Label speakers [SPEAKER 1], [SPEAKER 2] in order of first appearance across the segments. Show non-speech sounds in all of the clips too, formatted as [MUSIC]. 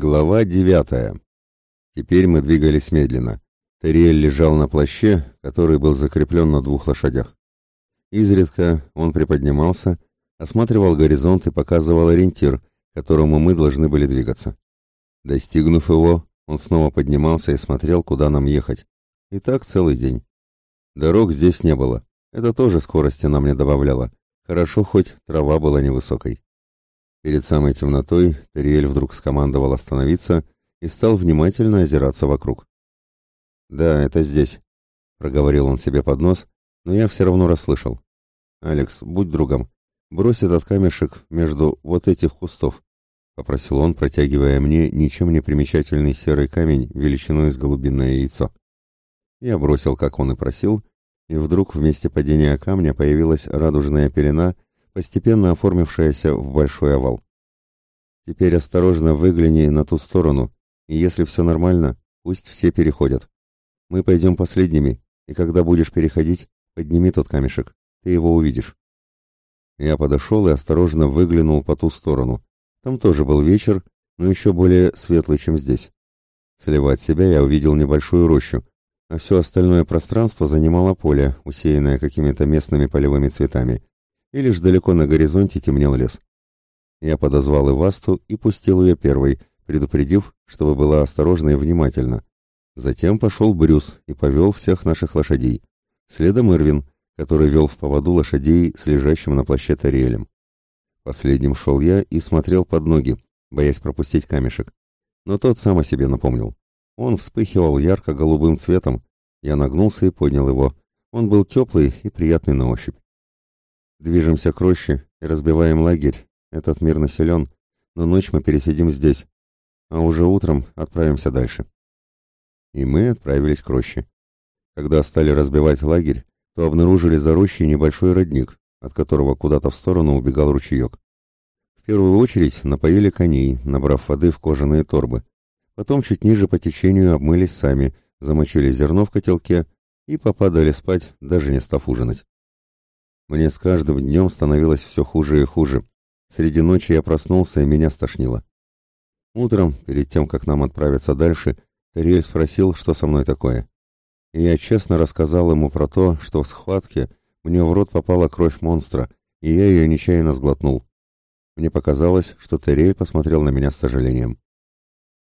[SPEAKER 1] Глава девятая. Теперь мы двигались медленно. Терриэль лежал на плаще, который был закреплен на двух лошадях. Изредка он приподнимался, осматривал горизонт и показывал ориентир, которому мы должны были двигаться. Достигнув его, он снова поднимался и смотрел, куда нам ехать. И так целый день. Дорог здесь не было. Это тоже скорости нам не добавляло. Хорошо, хоть трава была невысокой. Перед самой темнотой Терриэль вдруг скомандовал остановиться и стал внимательно озираться вокруг. «Да, это здесь», — проговорил он себе под нос, но я все равно расслышал. «Алекс, будь другом, брось этот камешек между вот этих кустов», — попросил он, протягивая мне ничем не примечательный серый камень величиной с голубиное яйцо. Я бросил, как он и просил, и вдруг в месте падения камня появилась радужная пелена — постепенно оформившаяся в большой овал. Теперь осторожно выгляни на ту сторону, и если все нормально, пусть все переходят. Мы пойдем последними, и когда будешь переходить, подними тот камешек, ты его увидишь. Я подошел и осторожно выглянул по ту сторону. Там тоже был вечер, но еще более светлый, чем здесь. Слева от себя я увидел небольшую рощу, а все остальное пространство занимало поле, усеянное какими-то местными полевыми цветами, и лишь далеко на горизонте темнел лес. Я подозвал Ивасту и пустил ее первой, предупредив, чтобы была осторожна и внимательна. Затем пошел Брюс и повел всех наших лошадей. Следом Ирвин, который вел в поводу лошадей с лежащим на плаще Тариэлем. Последним шел я и смотрел под ноги, боясь пропустить камешек. Но тот сам о себе напомнил. Он вспыхивал ярко-голубым цветом. Я нагнулся и поднял его. Он был теплый и приятный на ощупь. Движемся к роще и разбиваем лагерь. Этот мир населен, но ночь мы пересидим здесь, а уже утром отправимся дальше. И мы отправились к роще. Когда стали разбивать лагерь, то обнаружили за рощей небольшой родник, от которого куда-то в сторону убегал ручеек. В первую очередь напоили коней, набрав воды в кожаные торбы. Потом чуть ниже по течению обмылись сами, замочили зерно в котелке и попадали спать, даже не став ужинать. Мне с каждым днем становилось все хуже и хуже. Среди ночи я проснулся, и меня стошнило. Утром, перед тем, как нам отправиться дальше, Терриэль спросил, что со мной такое. И я честно рассказал ему про то, что в схватке мне в рот попала кровь монстра, и я ее нечаянно сглотнул. Мне показалось, что Терриэль посмотрел на меня с сожалением.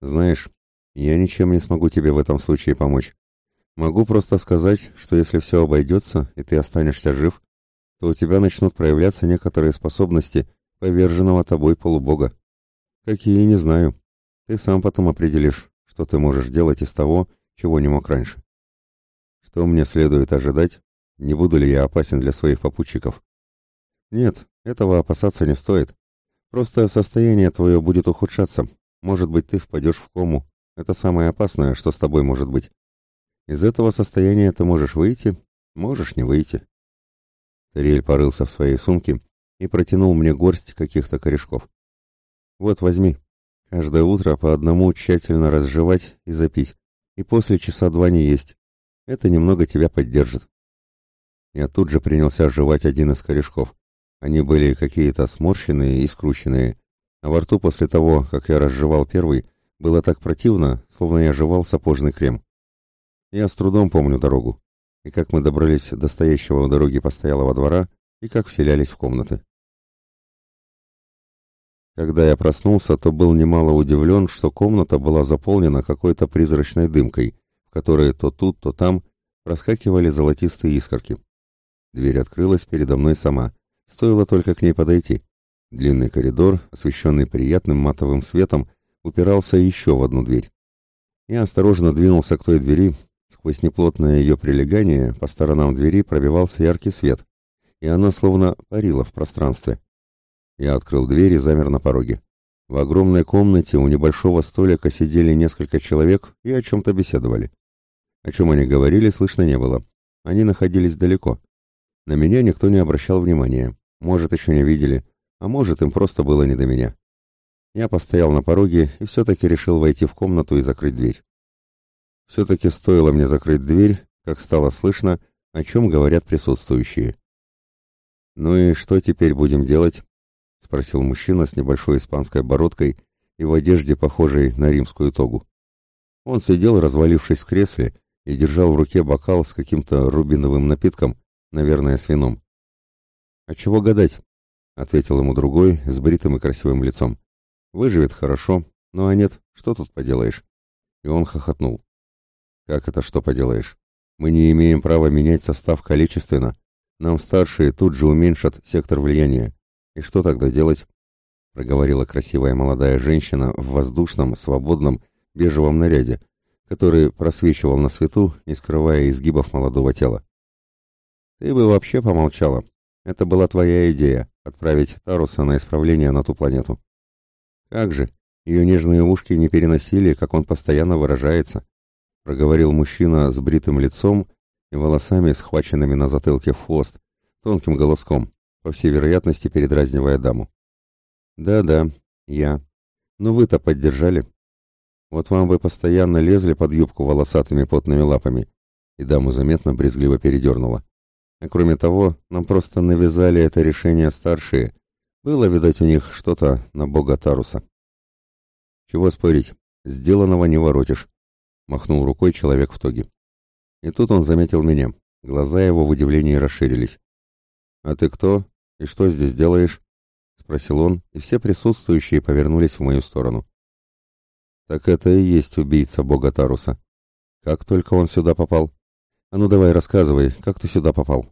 [SPEAKER 1] «Знаешь, я ничем не смогу тебе в этом случае помочь. Могу просто сказать, что если все обойдется, и ты останешься жив, то у тебя начнут проявляться некоторые способности поверженного тобой полубога. Какие, не знаю. Ты сам потом определишь, что ты можешь делать из того, чего не мог раньше. Что мне следует ожидать? Не буду ли я опасен для своих попутчиков? Нет, этого опасаться не стоит. Просто состояние твое будет ухудшаться. Может быть, ты впадешь в кому. Это самое опасное, что с тобой может быть. Из этого состояния ты можешь выйти, можешь не выйти. Тариэль порылся в своей сумке и протянул мне горсть каких-то корешков. «Вот, возьми. Каждое утро по одному тщательно разжевать и запить, и после часа два не есть. Это немного тебя поддержит». Я тут же принялся жевать один из корешков. Они были какие-то сморщенные и скрученные, а во рту после того, как я разжевал первый, было так противно, словно я жевал сапожный крем. Я с трудом помню дорогу и как мы добрались до стоящего у дороги постоялого двора, и как вселялись в комнаты. Когда я проснулся, то был немало удивлен, что комната была заполнена какой-то призрачной дымкой, в которой то тут, то там проскакивали золотистые искорки. Дверь открылась передо мной сама, стоило только к ней подойти. Длинный коридор, освещенный приятным матовым светом, упирался еще в одну дверь. Я осторожно двинулся к той двери, Сквозь неплотное ее прилегание по сторонам двери пробивался яркий свет, и она словно парила в пространстве. Я открыл дверь и замер на пороге. В огромной комнате у небольшого столика сидели несколько человек и о чем-то беседовали. О чем они говорили, слышно не было. Они находились далеко. На меня никто не обращал внимания. Может, еще не видели, а может, им просто было не до меня. Я постоял на пороге и все-таки решил войти в комнату и закрыть дверь. Все-таки стоило мне закрыть дверь, как стало слышно, о чем говорят присутствующие. «Ну и что теперь будем делать?» — спросил мужчина с небольшой испанской бородкой и в одежде, похожей на римскую тогу. Он сидел, развалившись в кресле, и держал в руке бокал с каким-то рубиновым напитком, наверное, с вином. «А чего гадать?» — ответил ему другой, с бритым и красивым лицом. «Выживет хорошо, ну а нет, что тут поделаешь?» И он хохотнул. «Как это что поделаешь? Мы не имеем права менять состав количественно. Нам старшие тут же уменьшат сектор влияния. И что тогда делать?» Проговорила красивая молодая женщина в воздушном, свободном, бежевом наряде, который просвечивал на свету, не скрывая изгибов молодого тела. «Ты бы вообще помолчала. Это была твоя идея — отправить Таруса на исправление на ту планету. Как же, ее нежные ушки не переносили, как он постоянно выражается», — проговорил мужчина с бритым лицом и волосами, схваченными на затылке в хвост, тонким голоском, по всей вероятности передразнивая даму. «Да-да, я. Но вы-то поддержали. Вот вам бы постоянно лезли под юбку волосатыми потными лапами. И даму заметно брезгливо передернула. А кроме того, нам просто навязали это решение старшие. Было, видать, у них что-то на бога Таруса. Чего спорить, сделанного не воротишь. Махнул рукой человек в тоге. И тут он заметил меня. Глаза его в удивлении расширились. «А ты кто? И что здесь делаешь?» — спросил он, и все присутствующие повернулись в мою сторону. Так это и есть убийца бога Таруса. Как только он сюда попал? А ну давай рассказывай, как ты сюда попал?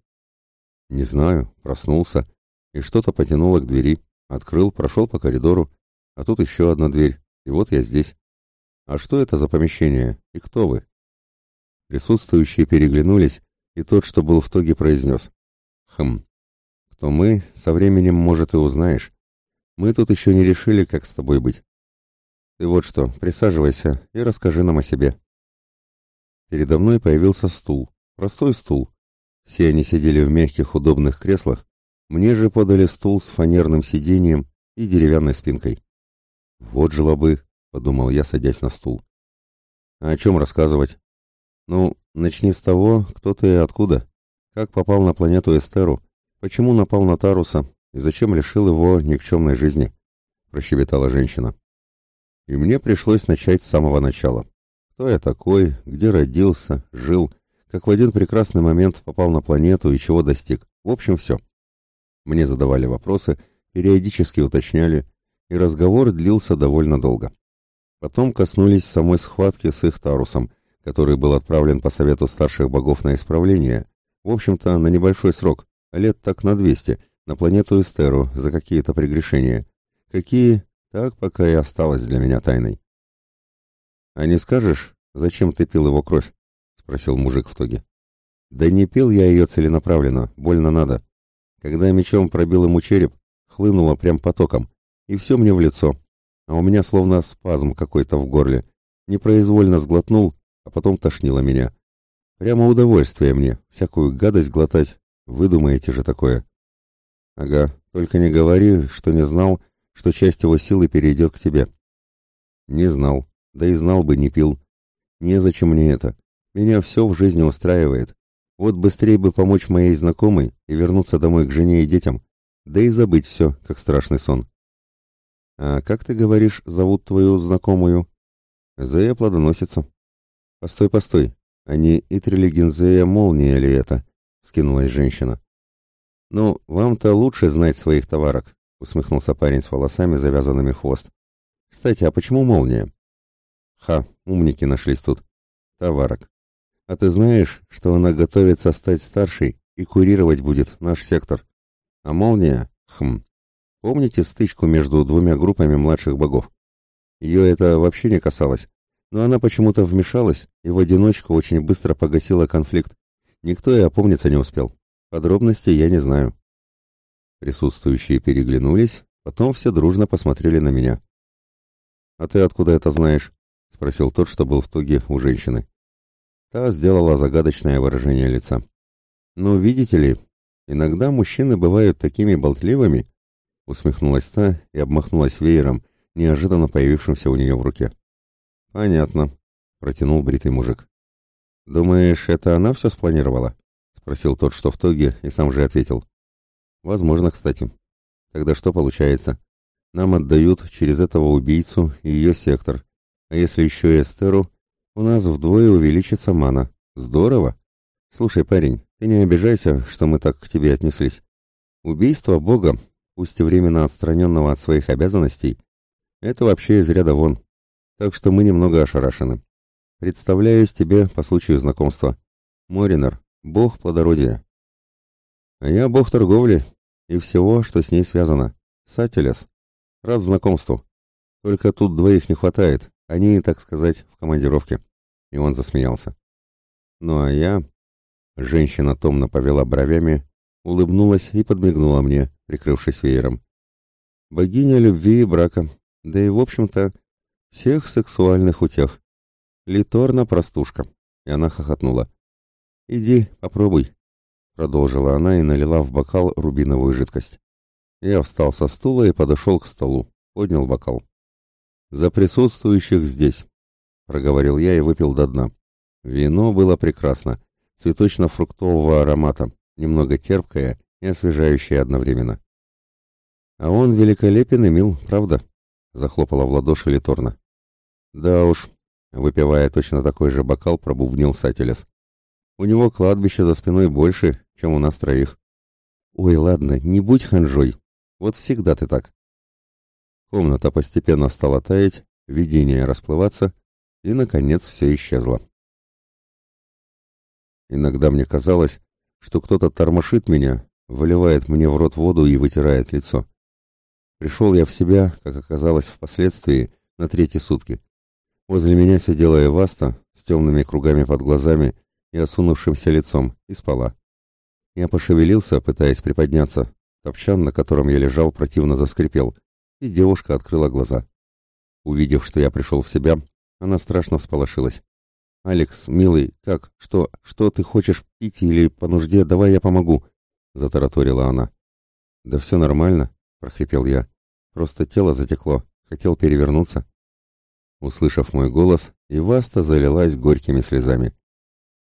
[SPEAKER 1] Не знаю, проснулся, и что-то потянуло к двери. Открыл, прошел по коридору, а тут еще одна дверь, и вот я здесь. А что это за помещение, и кто вы? Присутствующие переглянулись, и тот, что был в тоге, произнес. Хм, кто мы, со временем, может, и узнаешь. Мы тут еще не решили, как с тобой быть. Ты вот что, присаживайся и расскажи нам о себе. Передо мной появился стул, простой стул. Все они сидели в мягких удобных креслах, мне же подали стул с фанерным сиденьем и деревянной спинкой. Вот желобы, подумал я, садясь на стул. А о чем рассказывать? Ну, начни с того, кто ты и откуда. Как попал на планету Эстеру, почему напал на Таруса и зачем лишил его никчемной жизни, прощебетала женщина. И мне пришлось начать с самого начала. Кто я такой, где родился, жил, как в один прекрасный момент попал на планету и чего достиг. В общем, все. Мне задавали вопросы, периодически уточняли, и разговор длился довольно долго. Потом коснулись самой схватки с их Тарусом, который был отправлен по совету старших богов на исправление, в общем-то, на небольшой срок, лет так на 200, на планету Эстеру за какие-то прегрешения. Какие, так пока и осталось для меня тайной. «А не скажешь, зачем ты пил его кровь?» — спросил мужик в тоге. «Да не пил я ее целенаправленно, больно надо. Когда мечом пробил ему череп, хлынуло прям потоком, и все мне в лицо. А у меня словно спазм какой-то в горле. Непроизвольно сглотнул, а потом тошнило меня. Прямо удовольствие мне, всякую гадость глотать. Вы думаете же такое?» «Ага, только не говори, что не знал, что часть его силы перейдет к тебе. Не знал, да и знал бы, не пил. Незачем мне это. Меня все в жизни устраивает. Вот быстрее бы помочь моей знакомой и вернуться домой к жене и детям, да и забыть все, как страшный сон. А как ты говоришь, зовут твою знакомую? Зея плодоносится. Постой, постой, а не Итрилигензея молния ли это? Скинулась женщина. Ну, вам-то лучше знать своих товарок усмехнулся парень с волосами, завязанными хвост. Кстати, а почему молния? Ха, умники нашлись тут. Товарок. А ты знаешь, что она готовится стать старшей и курировать будет наш сектор? А молния? Хм. Помните стычку между двумя группами младших богов? Ее это вообще не касалось, но она почему-то вмешалась и в одиночку очень быстро погасила конфликт. Никто и опомниться не успел. Подробностей я не знаю. Присутствующие переглянулись, потом все дружно посмотрели на меня. «А ты откуда это знаешь?» — спросил тот, что был в туге у женщины. Та сделала загадочное выражение лица. «Ну, видите ли, иногда мужчины бывают такими болтливыми», — усмехнулась та и обмахнулась веером, неожиданно появившимся у нее в руке. «Понятно», — протянул бритый мужик. «Думаешь, это она все спланировала?» — спросил тот, что в тоге, и сам же ответил. Возможно, кстати. Тогда что получается? нам отдают через этого убийцу и ее сектор. А если еще и Эстеру, у нас вдвое увеличится мана. Здорово. Слушай, парень, ты не обижайся, что мы так к тебе отнеслись. Убийство Бога, пусть и временно отстраненного от своих обязанностей, это вообще из ряда вон. Так что мы немного ошарашены. Представляюсь тебе по случаю знакомства. Моринер, бог плодородия. А я бог торговли и всего, что с ней связано. Сателес. Рад знакомству. Только тут двоих не хватает. Они, так сказать, в командировке. И он засмеялся. Ну а я... Женщина томно повела бровями, улыбнулась и подмигнула мне, прикрывшись веером. Богиня любви и брака, да и, в общем-то, всех сексуальных утех. Литорна простушка. И она хохотнула. «Иди, попробуй», — продолжила она и налила в бокал рубиновую жидкость. Я встал со стула и подошел к столу, поднял бокал. «За присутствующих здесь», — проговорил я и выпил до дна. Вино было прекрасно, цветочно-фруктового аромата, немного терпкое и освежающее одновременно. «А он великолепен и мил, правда?» — захлопала в ладоши Литорна. «Да уж», — выпивая точно такой же бокал, пробубнил Сателес. «У него кладбище за спиной больше, чем у нас троих». «Ой, ладно, не будь ханжой. Вот всегда ты так». Комната постепенно стала таять, видение расплываться, и, наконец, все исчезло. Иногда мне казалось, что кто-то тормошит меня, выливает мне в рот воду и вытирает лицо. Пришел я в себя, как оказалось впоследствии, на третьи сутки. Возле меня сидела Эваста с темными кругами под глазами и осунувшимся лицом, и спала. Я пошевелился, пытаясь приподняться. Топчан, на котором я лежал, противно заскрипел и девушка открыла глаза. Увидев, что я пришел в себя, она страшно всполошилась. «Алекс, милый, как? Что? Что ты хочешь пить или по нужде? Давай я помогу!» — затараторила она. «Да все нормально», — прохрипел я. «Просто тело затекло. Хотел перевернуться». Услышав мой голос, Иваста залилась горькими слезами.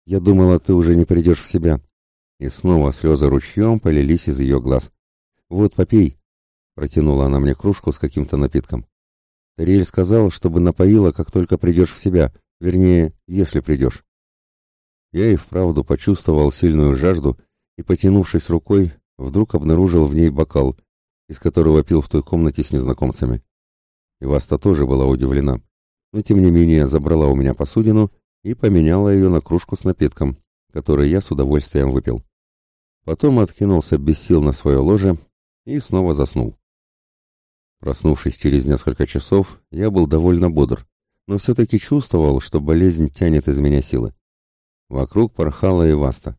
[SPEAKER 1] «Я думала, ты уже не придешь в себя». И снова слезы ручьем полились из ее глаз. «Вот, попей, Протянула она мне кружку с каким-то напитком. Тариэль сказал, чтобы напоила, как только придешь в себя, вернее, если придешь. Я и вправду почувствовал сильную жажду и, потянувшись рукой, вдруг обнаружил в ней бокал, из которого пил в той комнате с незнакомцами. И Васта тоже была удивлена, но тем не менее забрала у меня посудину и поменяла ее на кружку с напитком, который я с удовольствием выпил. Потом откинулся без сил на свое ложе и снова заснул. Проснувшись через несколько часов, я был довольно бодр, но все-таки чувствовал, что болезнь тянет из меня силы. Вокруг порхала и Васта.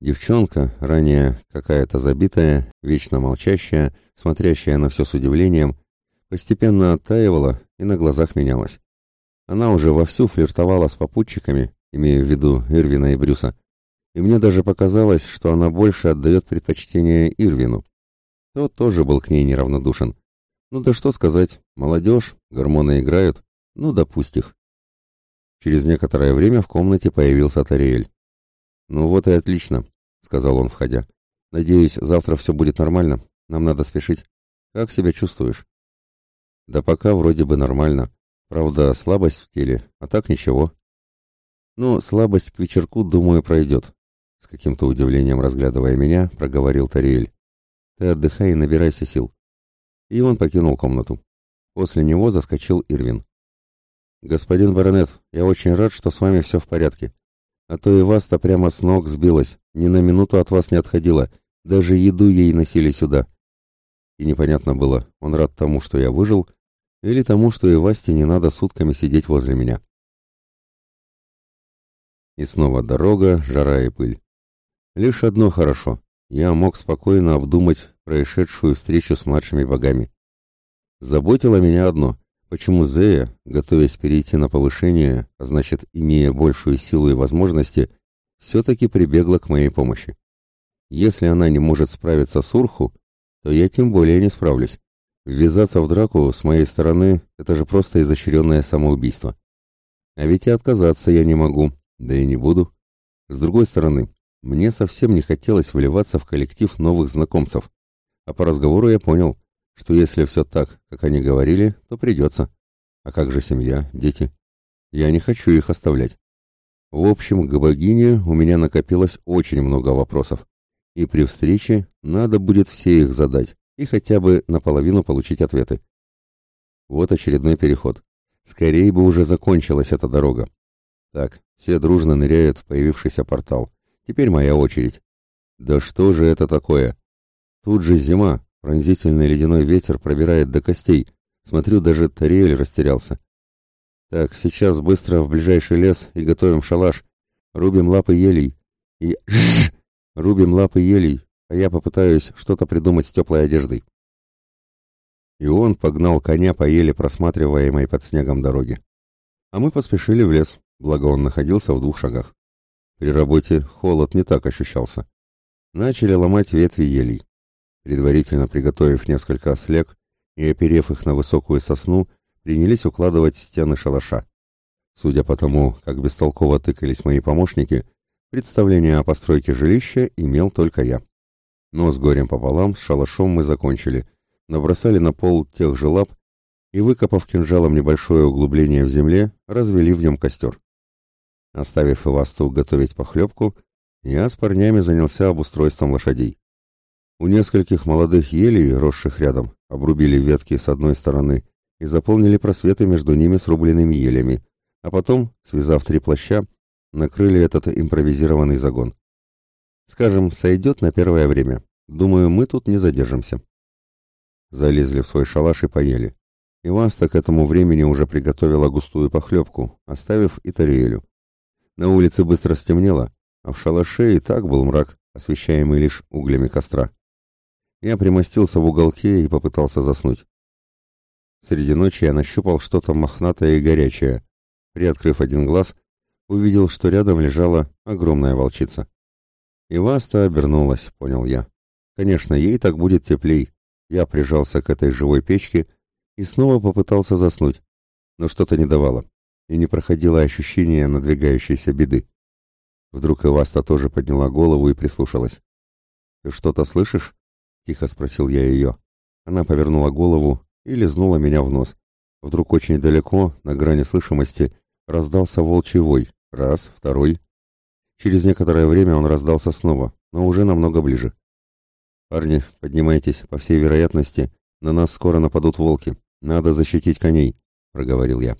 [SPEAKER 1] Девчонка, ранее какая-то забитая, вечно молчащая, смотрящая на все с удивлением, постепенно оттаивала и на глазах менялась. Она уже вовсю флиртовала с попутчиками, имея в виду Ирвина и Брюса, и мне даже показалось, что она больше отдает предпочтение Ирвину. Тот тоже был к ней неравнодушен. Ну да что сказать, молодежь, гормоны играют, ну их. Через некоторое время в комнате появился Тариэль. «Ну вот и отлично», — сказал он, входя. «Надеюсь, завтра все будет нормально. Нам надо спешить. Как себя чувствуешь?» «Да пока вроде бы нормально. Правда, слабость в теле, а так ничего». «Ну, слабость к вечерку, думаю, пройдет», — с каким-то удивлением разглядывая меня, проговорил Тариэль. «Ты отдыхай и набирайся сил и он покинул комнату. После него заскочил Ирвин. «Господин баронет, я очень рад, что с вами все в порядке. А то и вас-то прямо с ног сбилось, ни на минуту от вас не отходила, даже еду ей носили сюда». И непонятно было, он рад тому, что я выжил, или тому, что и Васте не надо сутками сидеть возле меня. И снова дорога, жара и пыль. Лишь одно хорошо я мог спокойно обдумать происшедшую встречу с младшими богами. Заботило меня одно, почему Зея, готовясь перейти на повышение, а значит, имея большую силу и возможности, все-таки прибегла к моей помощи. Если она не может справиться с Урху, то я тем более не справлюсь. Ввязаться в драку с моей стороны – это же просто изощренное самоубийство. А ведь и отказаться я не могу, да и не буду. С другой стороны, мне совсем не хотелось вливаться в коллектив новых знакомцев. А по разговору я понял, что если все так, как они говорили, то придется. А как же семья, дети? Я не хочу их оставлять. В общем, к богине у меня накопилось очень много вопросов. И при встрече надо будет все их задать и хотя бы наполовину получить ответы. Вот очередной переход. Скорее бы уже закончилась эта дорога. Так, все дружно ныряют в появившийся портал. Теперь моя очередь. Да что же это такое? Тут же зима, пронзительный ледяной ветер пробирает до костей. Смотрю, даже Тариэль растерялся. Так, сейчас быстро в ближайший лес и готовим шалаш. Рубим лапы елей. И... [LAUGHS] Рубим лапы елей, а я попытаюсь что-то придумать с теплой одеждой. И он погнал коня по еле просматриваемой под снегом дороге. А мы поспешили в лес, благо он находился в двух шагах. При работе холод не так ощущался. Начали ломать ветви елей. Предварительно приготовив несколько слег и оперев их на высокую сосну, принялись укладывать стены шалаша. Судя по тому, как бестолково тыкались мои помощники, представление о постройке жилища имел только я. Но с горем пополам с шалашом мы закончили, набросали на пол тех же лап и, выкопав кинжалом небольшое углубление в земле, развели в нем костер. Оставив Ивасту готовить похлебку, я с парнями занялся обустройством лошадей. У нескольких молодых елей, росших рядом, обрубили ветки с одной стороны и заполнили просветы между ними срубленными елями, а потом, связав три плаща, накрыли этот импровизированный загон. Скажем, сойдет на первое время. Думаю, мы тут не задержимся. Залезли в свой шалаш и поели. Иваста к этому времени уже приготовила густую похлебку, оставив и Тариэлю. На улице быстро стемнело, а в шалаше и так был мрак, освещаемый лишь углями костра. Я примостился в уголке и попытался заснуть. Среди ночи я нащупал что-то мохнатое и горячее. Приоткрыв один глаз, увидел, что рядом лежала огромная волчица. Иваста обернулась, понял я. Конечно, ей так будет теплей. Я прижался к этой живой печке и снова попытался заснуть, но что-то не давало и не проходило ощущение надвигающейся беды. Вдруг Иваста тоже подняла голову и прислушалась. «Ты что-то слышишь?» — тихо спросил я ее. Она повернула голову и лизнула меня в нос. Вдруг очень далеко, на грани слышимости, раздался волчий вой. Раз, второй. Через некоторое время он раздался снова, но уже намного ближе. «Парни, поднимайтесь, по всей вероятности, на нас скоро нападут волки. Надо защитить коней», — проговорил я.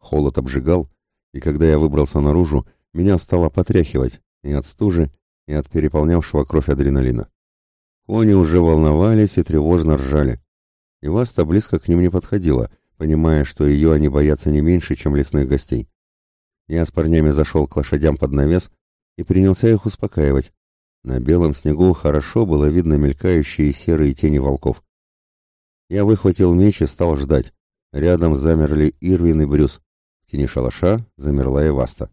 [SPEAKER 1] Холод обжигал, и когда я выбрался наружу, меня стало потряхивать и от стужи, и от переполнявшего кровь адреналина. Кони уже волновались и тревожно ржали. И Васта близко к ним не подходила, понимая, что ее они боятся не меньше, чем лесных гостей. Я с парнями зашел к лошадям под навес и принялся их успокаивать. На белом снегу хорошо было видно мелькающие серые тени волков. Я выхватил меч и стал ждать. Рядом замерли Ирвин и Брюс тени шалаша замерла и Васта.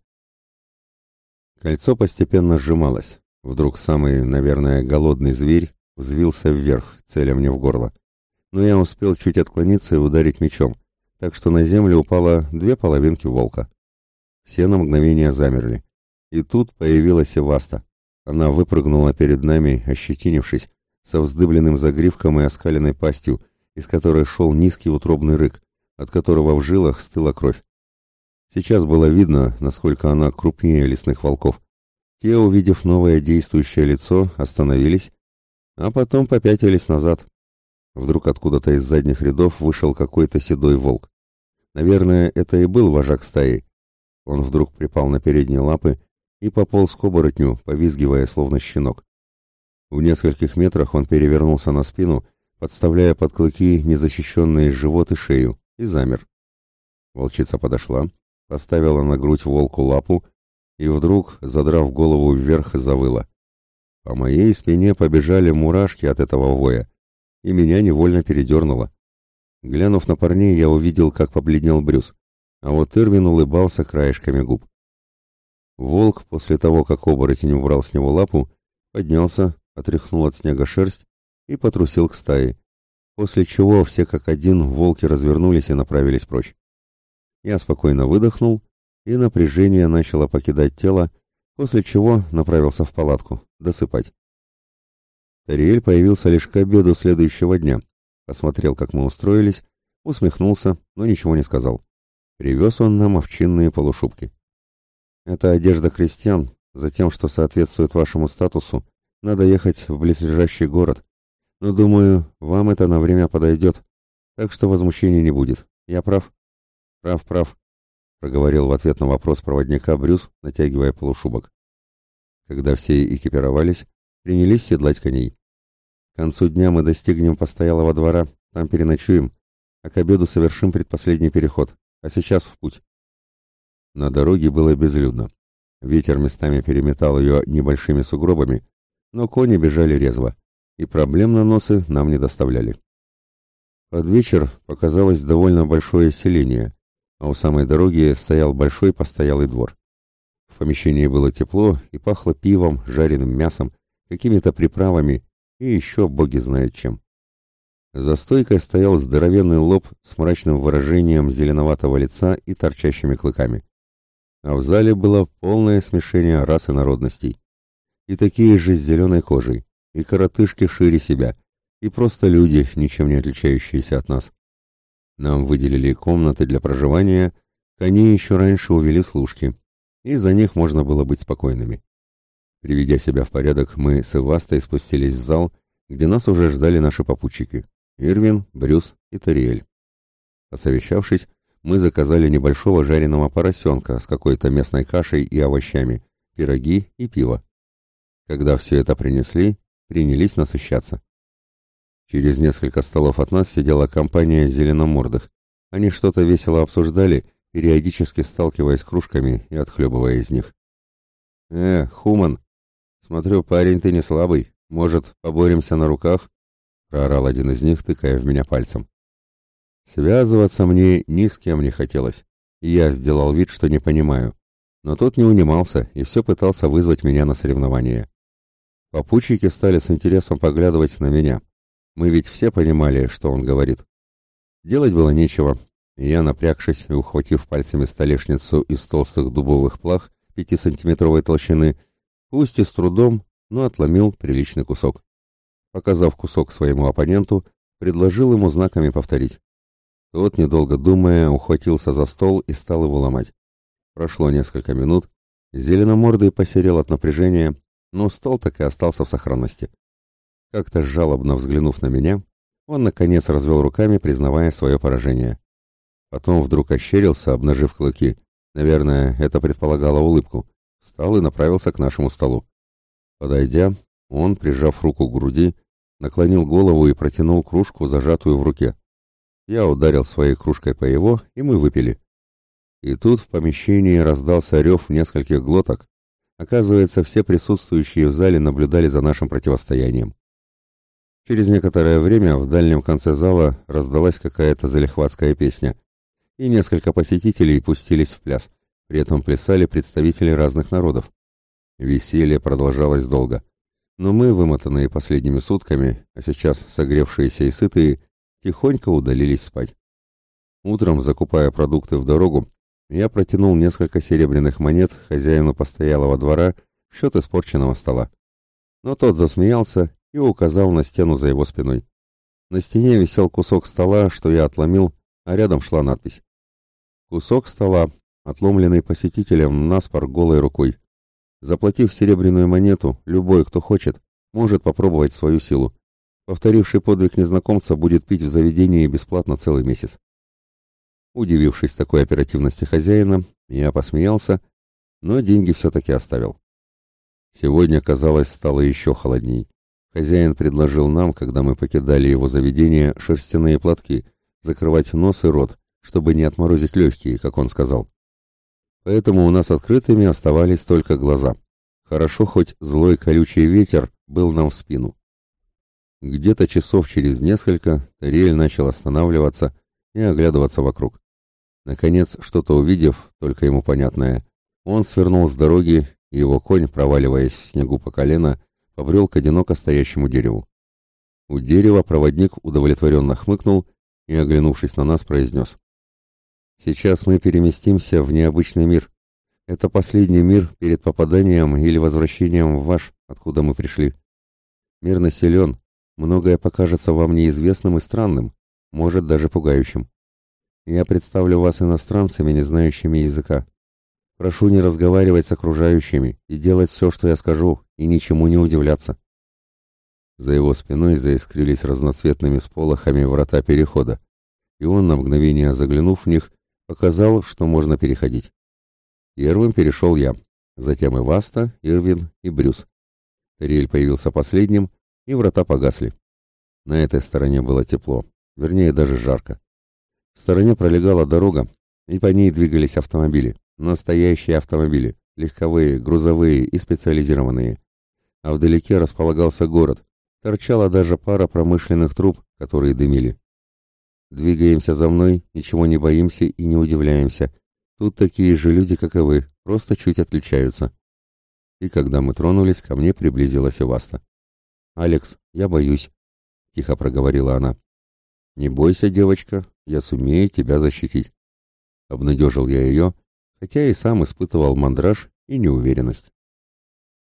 [SPEAKER 1] Кольцо постепенно сжималось. Вдруг самый, наверное, голодный зверь взвился вверх, целя мне в горло. Но я успел чуть отклониться и ударить мечом, так что на землю упало две половинки волка. Все на мгновение замерли. И тут появилась Васта. Она выпрыгнула перед нами, ощетинившись, со вздыбленным загривком и оскаленной пастью, из которой шел низкий утробный рык, от которого в жилах стыла кровь. Сейчас было видно, насколько она крупнее лесных волков. Те, увидев новое действующее лицо, остановились, а потом попятились назад. Вдруг откуда-то из задних рядов вышел какой-то седой волк. Наверное, это и был вожак стаи. Он вдруг припал на передние лапы и пополз к оборотню, повизгивая, словно щенок. В нескольких метрах он перевернулся на спину, подставляя под клыки незащищенные живот и шею, и замер. Волчица подошла, поставила на грудь волку лапу и вдруг, задрав голову вверх, завыла. По моей спине побежали мурашки от этого воя, и меня невольно передернуло. Глянув на парней, я увидел, как побледнел Брюс, а вот Ирвин улыбался краешками губ. Волк, после того, как оборотень убрал с него лапу, поднялся, отряхнул от снега шерсть и потрусил к стае, после чего все как один волки развернулись и направились прочь. Я спокойно выдохнул, и напряжение начало покидать тело, после чего направился в палатку, досыпать. Тариэль появился лишь к обеду следующего дня, посмотрел, как мы устроились, усмехнулся, но ничего не сказал. Привез он нам овчинные полушубки. Это одежда крестьян, за тем, что соответствует вашему статусу, надо ехать в близлежащий город. Но, думаю, вам это на время подойдет, так что возмущений не будет. Я прав? Прав, прав, проговорил в ответ на вопрос проводника Брюс, натягивая полушубок. Когда все экипировались, принялись седлать коней. К концу дня мы достигнем постоялого двора, там переночуем, а к обеду совершим предпоследний переход, а сейчас в путь. На дороге было безлюдно. Ветер местами переметал ее небольшими сугробами, но кони бежали резво, и проблем на носы нам не доставляли. Под вечер показалось довольно большое селение, а у самой дороги стоял большой постоялый двор. В помещении было тепло и пахло пивом, жареным мясом, какими-то приправами и еще боги знают чем. За стойкой стоял здоровенный лоб с мрачным выражением зеленоватого лица и торчащими клыками. А в зале было полное смешение рас и народностей. И такие же с зеленой кожей, и коротышки шире себя, и просто люди, ничем не отличающиеся от нас. Нам выделили комнаты для проживания, коней еще раньше увели служки, и за них можно было быть спокойными. Приведя себя в порядок, мы с Ивастой спустились в зал, где нас уже ждали наши попутчики — Ирвин, Брюс и Тариэль. Посовещавшись, мы заказали небольшого жареного поросенка с какой-то местной кашей и овощами, пироги и пиво. Когда все это принесли, принялись насыщаться. Через несколько столов от нас сидела компания зеленомордых. Они что-то весело обсуждали, периодически сталкиваясь кружками и отхлебывая из них. «Э, Хуман, смотрю, парень ты не слабый. Может, поборемся на руках?» — проорал один из них, тыкая в меня пальцем. Связываться мне ни с кем не хотелось, я сделал вид, что не понимаю. Но тот не унимался и все пытался вызвать меня на соревнования. Попутчики стали с интересом поглядывать на меня, мы ведь все понимали, что он говорит. Делать было нечего, я, напрягшись и ухватив пальцами столешницу из толстых дубовых плах пятисантиметровой толщины, пусть и с трудом, но отломил приличный кусок. Показав кусок своему оппоненту, предложил ему знаками повторить. Тот, недолго думая, ухватился за стол и стал его ломать. Прошло несколько минут, зеленомордый посерел от напряжения, но стол так и остался в сохранности. Как-то жалобно взглянув на меня, он, наконец, развел руками, признавая свое поражение. Потом вдруг ощерился, обнажив клыки. Наверное, это предполагало улыбку. Встал и направился к нашему столу. Подойдя, он, прижав руку к груди, наклонил голову и протянул кружку, зажатую в руке. Я ударил своей кружкой по его, и мы выпили. И тут в помещении раздался рев нескольких глоток. Оказывается, все присутствующие в зале наблюдали за нашим противостоянием. Через некоторое время в дальнем конце зала раздалась какая-то залихватская песня, и несколько посетителей пустились в пляс, при этом плясали представители разных народов. Веселье продолжалось долго, но мы, вымотанные последними сутками, а сейчас согревшиеся и сытые, тихонько удалились спать. Утром, закупая продукты в дорогу, я протянул несколько серебряных монет хозяину постоялого двора в счет испорченного стола. Но тот засмеялся и указал на стену за его спиной. На стене висел кусок стола, что я отломил, а рядом шла надпись. Кусок стола, отломленный посетителем наспор голой рукой. Заплатив серебряную монету, любой, кто хочет, может попробовать свою силу. Повторивший подвиг незнакомца будет пить в заведении бесплатно целый месяц. Удивившись такой оперативности хозяина, я посмеялся, но деньги все-таки оставил. Сегодня, казалось, стало еще холодней. Хозяин предложил нам, когда мы покидали его заведение, шерстяные платки, закрывать нос и рот, чтобы не отморозить легкие, как он сказал. Поэтому у нас открытыми оставались только глаза. Хорошо, хоть злой колючий ветер был нам в спину. Где-то часов через несколько Тариэль начал останавливаться и оглядываться вокруг. Наконец, что-то увидев, только ему понятное, он свернул с дороги, и его конь, проваливаясь в снегу по колено, побрел к одиноко стоящему дереву. У дерева проводник удовлетворенно хмыкнул и, оглянувшись на нас, произнес. «Сейчас мы переместимся в необычный мир. Это последний мир перед попаданием или возвращением в ваш, откуда мы пришли. Мир населен, многое покажется вам неизвестным и странным, может даже пугающим. Я представлю вас иностранцами, не знающими языка. Прошу не разговаривать с окружающими и делать все, что я скажу, и ничему не удивляться. За его спиной заискрились разноцветными сполохами врата перехода, и он, на мгновение заглянув в них, показал, что можно переходить. Первым перешел я, затем и Васта, Ирвин и Брюс. Терриэль появился последним, и врата погасли. На этой стороне было тепло, вернее даже жарко. В стороне пролегала дорога, и по ней двигались автомобили, настоящие автомобили, легковые, грузовые и специализированные. А вдалеке располагался город, торчала даже пара промышленных труб, которые дымили. Двигаемся за мной, ничего не боимся и не удивляемся. Тут такие же люди, как и вы, просто чуть отличаются. И когда мы тронулись, ко мне приблизилась Иваста. «Алекс, я боюсь», — тихо проговорила она. «Не бойся, девочка, я сумею тебя защитить». Обнадежил я ее, хотя и сам испытывал мандраж и неуверенность.